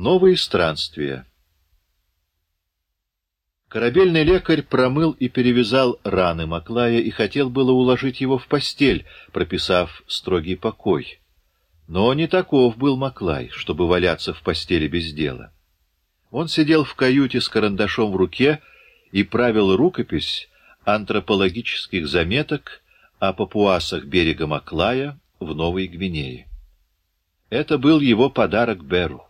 Новые странствия Корабельный лекарь промыл и перевязал раны Маклая и хотел было уложить его в постель, прописав строгий покой. Но не таков был Маклай, чтобы валяться в постели без дела. Он сидел в каюте с карандашом в руке и правил рукопись антропологических заметок о папуасах берега Маклая в Новой Гвинее. Это был его подарок Беру.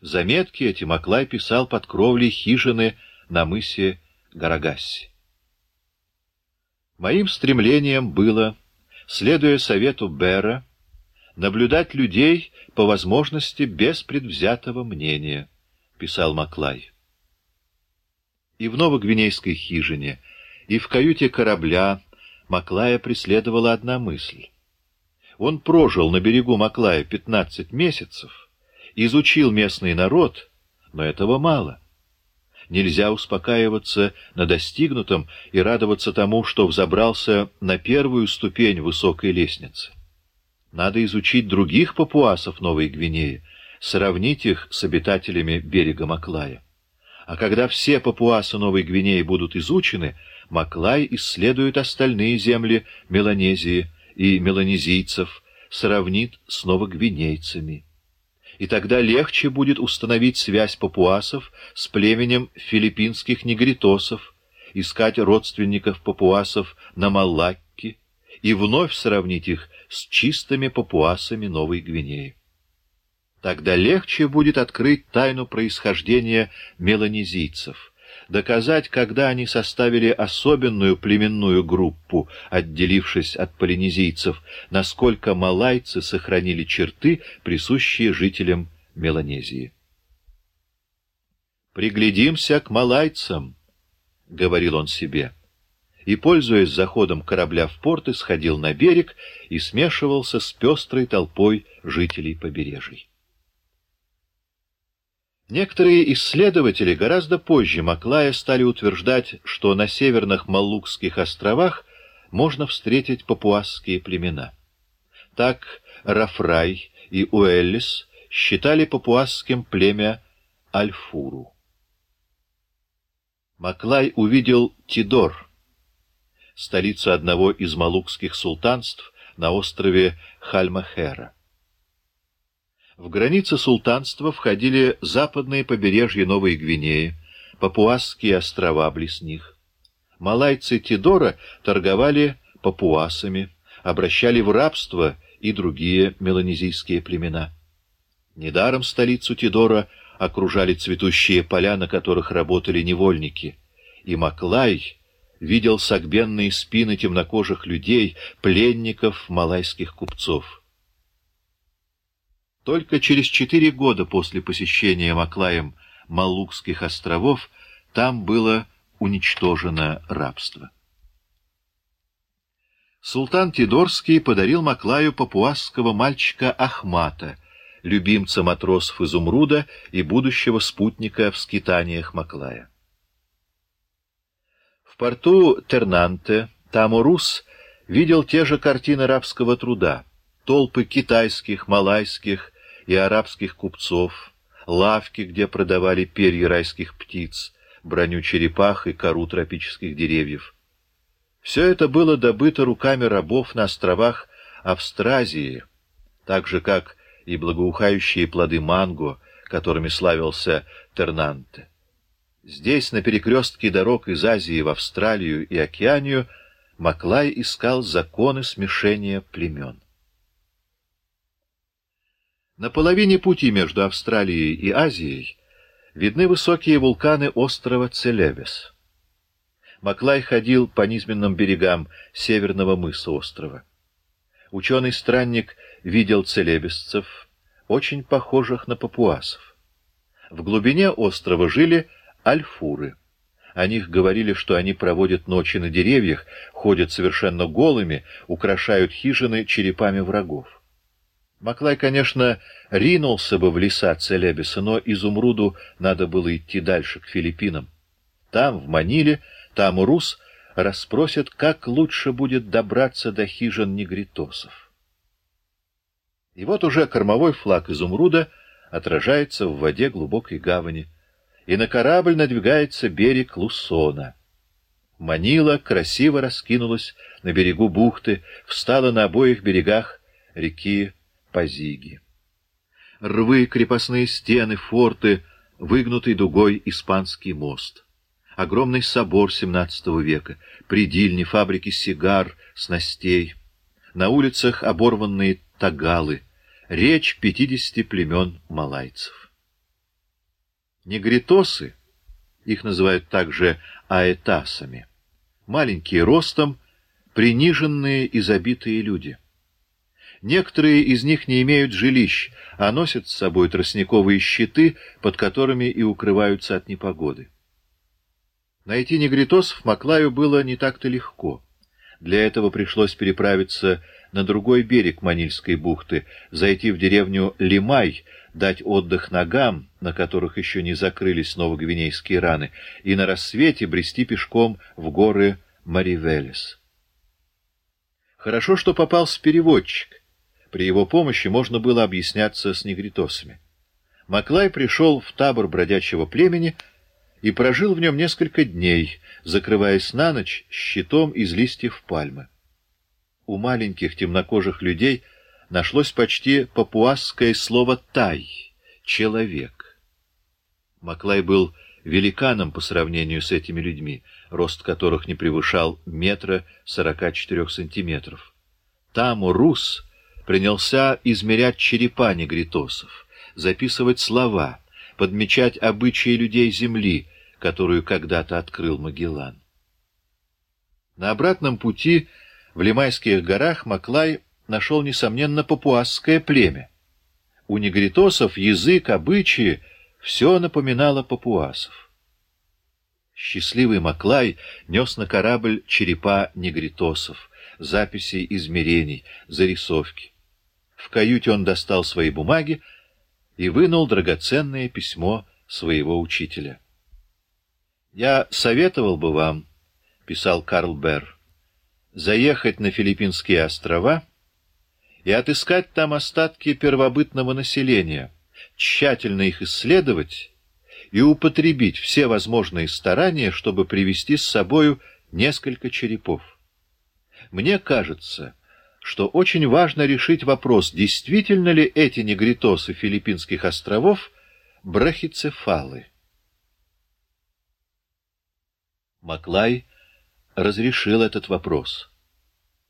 Заметки эти Маклай писал под кровлей хижины на мысе Гарагасси. Моим стремлением было, следуя совету Бера, наблюдать людей по возможности без предвзятого мнения, писал Маклай. И в новогвинейской хижине, и в каюте корабля Маклая преследовала одна мысль. Он прожил на берегу Маклая пятнадцать месяцев, изучил местный народ, но этого мало. Нельзя успокаиваться на достигнутом и радоваться тому, что взобрался на первую ступень высокой лестницы. Надо изучить других папуасов Новой Гвинеи, сравнить их с обитателями берега Маклая. А когда все папуасы Новой Гвинеи будут изучены, Маклай исследует остальные земли Меланезии и меланезийцев, сравнит с новогвинейцами и тогда легче будет установить связь папуасов с племенем филиппинских негритосов, искать родственников папуасов на Малакке и вновь сравнить их с чистыми папуасами Новой Гвинеи. Тогда легче будет открыть тайну происхождения меланезийцев — доказать, когда они составили особенную племенную группу, отделившись от полинезийцев, насколько малайцы сохранили черты, присущие жителям Меланезии. «Приглядимся к малайцам», — говорил он себе, и, пользуясь заходом корабля в порт, исходил на берег и смешивался с пестрой толпой жителей побережий. Некоторые исследователи гораздо позже Маклая стали утверждать, что на северных Малукских островах можно встретить папуасские племена. Так Рафрай и Уэллис считали папуасским племя Альфуру. Маклай увидел Тидор, столицу одного из малукских султанств на острове Хальмахера. В границы султанства входили западные побережья Новой Гвинеи, Папуасские острова близ них. Малайцы Тидора торговали папуасами, обращали в рабство и другие меланезийские племена. Недаром столицу Тидора окружали цветущие поля, на которых работали невольники, и Маклай видел согбенные спины темнокожих людей, пленников малайских купцов. Только через четыре года после посещения Маклаем Малукских островов там было уничтожено рабство. Султан Тидорский подарил Маклаю папуасского мальчика Ахмата, любимца матросов Изумруда и будущего спутника в скитаниях Маклая. В порту Тернанте Тамурус видел те же картины рабского труда — толпы китайских, малайских и арабских купцов, лавки, где продавали перья райских птиц, броню черепах и кору тропических деревьев. Все это было добыто руками рабов на островах Австразии, так же, как и благоухающие плоды манго, которыми славился Тернанте. Здесь, на перекрестке дорог из Азии в Австралию и Океанию, Маклай искал законы смешения племен. На половине пути между Австралией и Азией видны высокие вулканы острова Целебес. Маклай ходил по низменным берегам северного мыса острова. Ученый-странник видел целебесцев, очень похожих на папуасов. В глубине острова жили альфуры. О них говорили, что они проводят ночи на деревьях, ходят совершенно голыми, украшают хижины черепами врагов. Маклай, конечно, ринулся бы в леса Целебеса, но Изумруду надо было идти дальше, к Филиппинам. Там, в Маниле, там Рус расспросят, как лучше будет добраться до хижин негритосов. И вот уже кормовой флаг Изумруда отражается в воде глубокой гавани, и на корабль надвигается берег Лусона. Манила красиво раскинулась на берегу бухты, встала на обоих берегах реки Пазиги. Рвы, крепостные стены, форты, выгнутый дугой испанский мост. Огромный собор XVII века, придильни, фабрики сигар, снастей. На улицах оборванные тагалы, речь пятидесяти племен малайцев. Негритосы, их называют также аэтасами, маленькие ростом, приниженные и забитые люди. Некоторые из них не имеют жилищ, а носят с собой тростниковые щиты, под которыми и укрываются от непогоды. Найти негритосов Маклаю было не так-то легко. Для этого пришлось переправиться на другой берег Манильской бухты, зайти в деревню Лимай, дать отдых ногам, на которых еще не закрылись новогвинейские раны, и на рассвете брести пешком в горы Маривелес. Хорошо, что попался переводчик. При его помощи можно было объясняться с негритосами. Маклай пришел в табор бродячего племени и прожил в нем несколько дней, закрываясь на ночь щитом из листьев пальмы. У маленьких темнокожих людей нашлось почти папуасское слово «тай» — «человек». Маклай был великаном по сравнению с этими людьми, рост которых не превышал метра сорока четырех сантиметров. Таму Рус принялся измерять черепа негритосов, записывать слова, подмечать обычаи людей земли, которую когда-то открыл Магеллан. На обратном пути в Лимайских горах Маклай нашел, несомненно, папуасское племя. У негритосов язык, обычаи — все напоминало папуасов. Счастливый Маклай нес на корабль черепа негритосов, записи измерений, зарисовки. В каюте он достал свои бумаги и вынул драгоценное письмо своего учителя. «Я советовал бы вам, — писал Карл Берр, — заехать на Филиппинские острова и отыскать там остатки первобытного населения, тщательно их исследовать и употребить все возможные старания, чтобы привести с собою несколько черепов. Мне кажется, что очень важно решить вопрос, действительно ли эти негритосы Филиппинских островов брахицефалы. Маклай разрешил этот вопрос.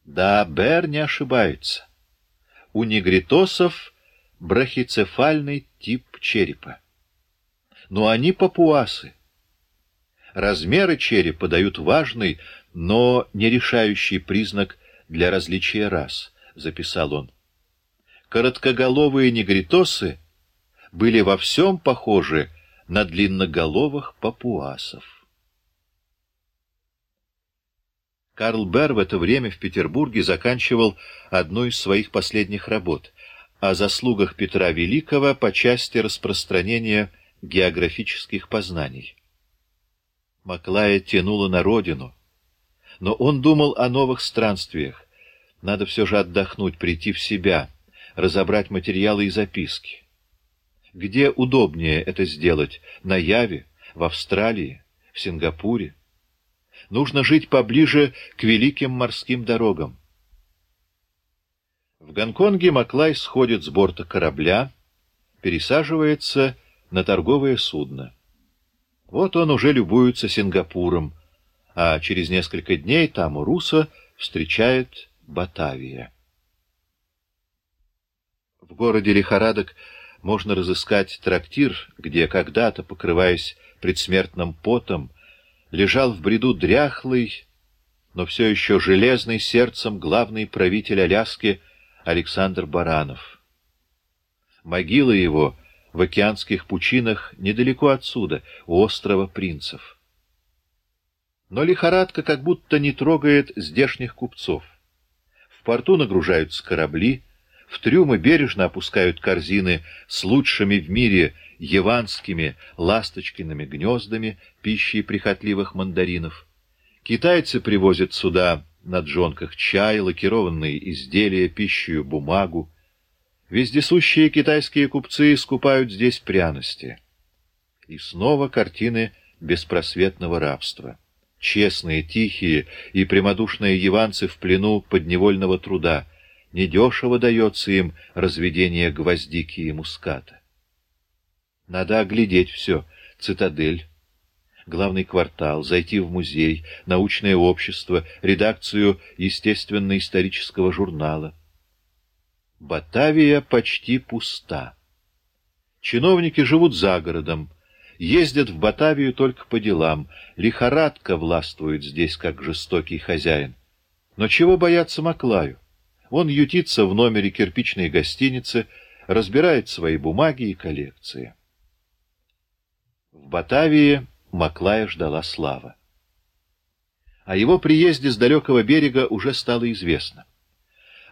Да, Бер не ошибается. У негритосов брахицефальный тип черепа. Но они папуасы. Размеры черепа дают важный, но не решающий признак для различия рас, записал он. Короткоголовые негритосы были во всем похожи на длинноголовых папуасов. Карл Берр в это время в Петербурге заканчивал одну из своих последних работ о заслугах Петра Великого по части распространения географических познаний. Маклая тянула на родину, но он думал о новых странствиях. Надо все же отдохнуть, прийти в себя, разобрать материалы и записки. Где удобнее это сделать? На Яве? В Австралии? В Сингапуре? Нужно жить поближе к великим морским дорогам. В Гонконге Маклай сходит с борта корабля, пересаживается на торговое судно. Вот он уже любуется Сингапуром, а через несколько дней там у Руса встречает Батавия. В городе Лихорадок можно разыскать трактир, где когда-то, покрываясь предсмертным потом, лежал в бреду дряхлый, но все еще железный сердцем главный правитель Аляски Александр Баранов. Могила его в океанских пучинах недалеко отсюда, у острова Принцев. Но лихорадка как будто не трогает здешних купцов. В порту нагружаются корабли, в трюмы бережно опускают корзины с лучшими в мире яванскими ласточкиными гнездами, пищей прихотливых мандаринов. Китайцы привозят сюда на джонках чай, лакированные изделия, пищу, бумагу. Вездесущие китайские купцы скупают здесь пряности. И снова картины беспросветного рабства. Честные, тихие и прямодушные яванцы в плену подневольного труда. Недешево дается им разведение гвоздики и муската. Надо оглядеть все. Цитадель, главный квартал, зайти в музей, научное общество, редакцию естественно-исторического журнала. Батавия почти пуста. Чиновники живут за городом, ездят в Батавию только по делам, лихорадка властвует здесь, как жестокий хозяин. Но чего бояться Маклаю? Он ютится в номере кирпичной гостиницы, разбирает свои бумаги и коллекции. В Батавии Маклая ждала слава. О его приезде с далекого берега уже стало известно.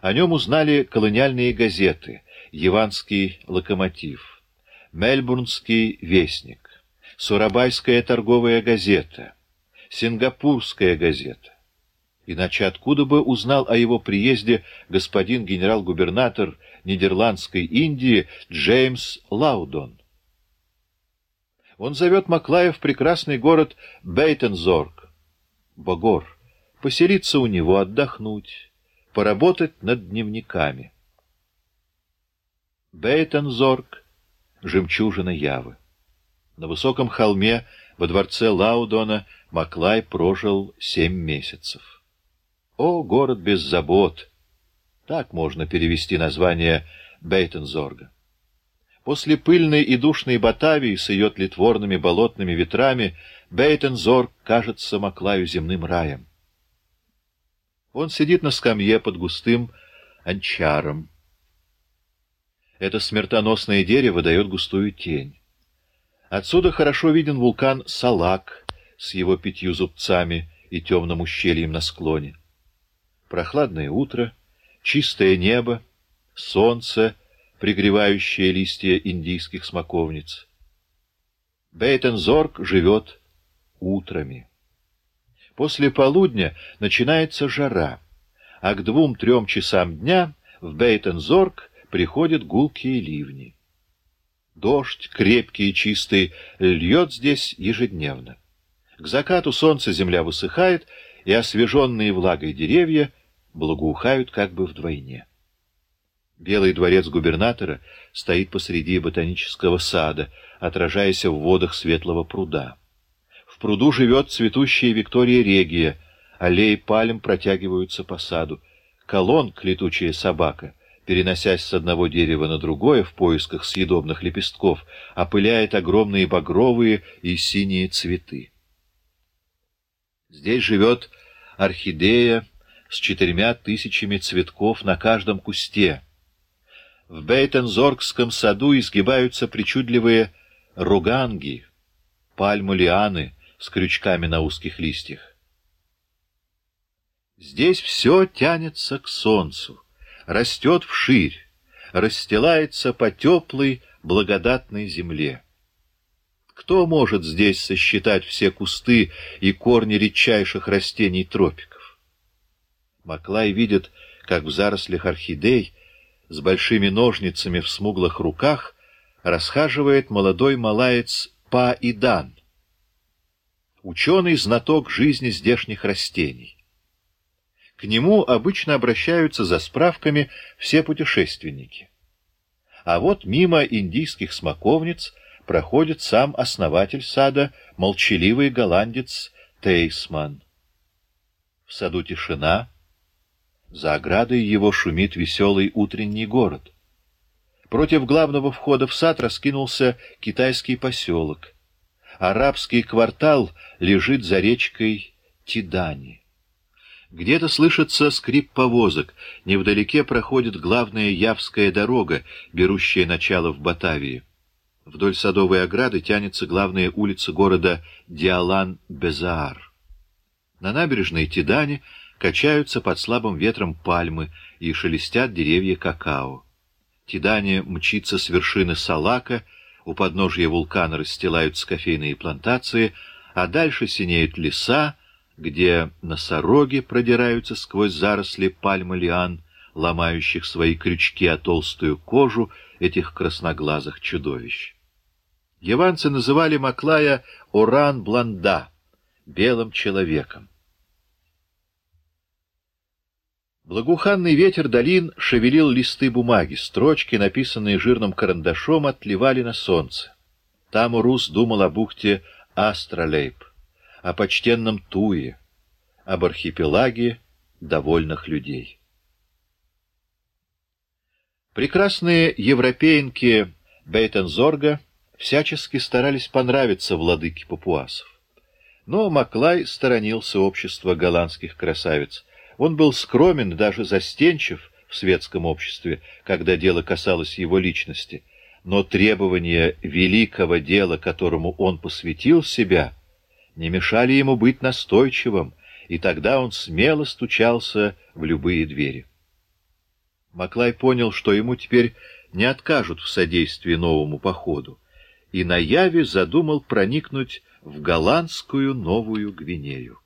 О нем узнали колониальные газеты «Яванский локомотив», «Мельбурнский вестник», «Сурабайская торговая газета», «Сингапурская газета». Иначе откуда бы узнал о его приезде господин генерал-губернатор Нидерландской Индии Джеймс Лаудон? Он зовет Маклая в прекрасный город Бейтензорг, Богор, поселиться у него, отдохнуть поработать над дневниками. Бейтензорг — жемчужина Явы. На высоком холме во дворце Лаудона Маклай прожил семь месяцев. О, город без забот! Так можно перевести название Бейтензорга. После пыльной и душной Батавии с ее тлетворными болотными ветрами Бейтензорг кажется Маклаю земным раем. Он сидит на скамье под густым анчаром. Это смертоносное дерево дает густую тень. Отсюда хорошо виден вулкан Салак с его пятью зубцами и темным ущельем на склоне. Прохладное утро, чистое небо, солнце, пригревающее листья индийских смоковниц. Бейтензорг живет утрами. После полудня начинается жара, а к двум-трем часам дня в Бейтензорг приходят гулкие ливни. Дождь, крепкий и чистый, льет здесь ежедневно. К закату солнца земля высыхает, и освеженные влагой деревья благоухают как бы вдвойне. Белый дворец губернатора стоит посреди ботанического сада, отражаясь в водах светлого пруда. В пруду живет цветущая Виктория Регия, аллеи пальм протягиваются по саду. Колонк, летучая собака, переносясь с одного дерева на другое в поисках съедобных лепестков, опыляет огромные багровые и синие цветы. Здесь живет орхидея с четырьмя тысячами цветков на каждом кусте. В Бейтензоргском саду изгибаются причудливые руганги, пальмы-лианы — с крючками на узких листьях. Здесь все тянется к солнцу, растет вширь, расстилается по теплой, благодатной земле. Кто может здесь сосчитать все кусты и корни редчайших растений тропиков? Маклай видит, как в зарослях орхидей с большими ножницами в смуглых руках расхаживает молодой малаец Па-Идан, ученый-знаток жизни здешних растений. К нему обычно обращаются за справками все путешественники. А вот мимо индийских смоковниц проходит сам основатель сада, молчаливый голландец Тейсман. В саду тишина, за оградой его шумит веселый утренний город. Против главного входа в сад раскинулся китайский поселок — арабский квартал лежит за речкой Тидани. Где-то слышится скрип повозок, невдалеке проходит главная Явская дорога, берущая начало в Батавии. Вдоль садовой ограды тянется главная улица города Диалан-Безаар. На набережной Тидани качаются под слабым ветром пальмы и шелестят деревья какао. Тидани мчится с вершины Салака — у подножия вулкана расстилаются кофейные плантации, а дальше синеют леса, где носороги продираются сквозь заросли пальмы лиан, ломающих свои крючки о толстую кожу этих красноглазых чудовищ. Яванцы называли Маклая Оран-Бланда, белым человеком. Благоуханный ветер долин шевелил листы бумаги, строчки, написанные жирным карандашом, отливали на солнце. Там Урус думал о бухте Астролейб, о почтенном Туе, об архипелаге довольных людей. Прекрасные европеенки Бейтензорга всячески старались понравиться владыке папуасов. Но Маклай сторонился общества голландских красавиц. Он был скромен, даже застенчив в светском обществе, когда дело касалось его личности. Но требования великого дела, которому он посвятил себя, не мешали ему быть настойчивым, и тогда он смело стучался в любые двери. Маклай понял, что ему теперь не откажут в содействии новому походу, и на Яве задумал проникнуть в голландскую Новую Гвинею.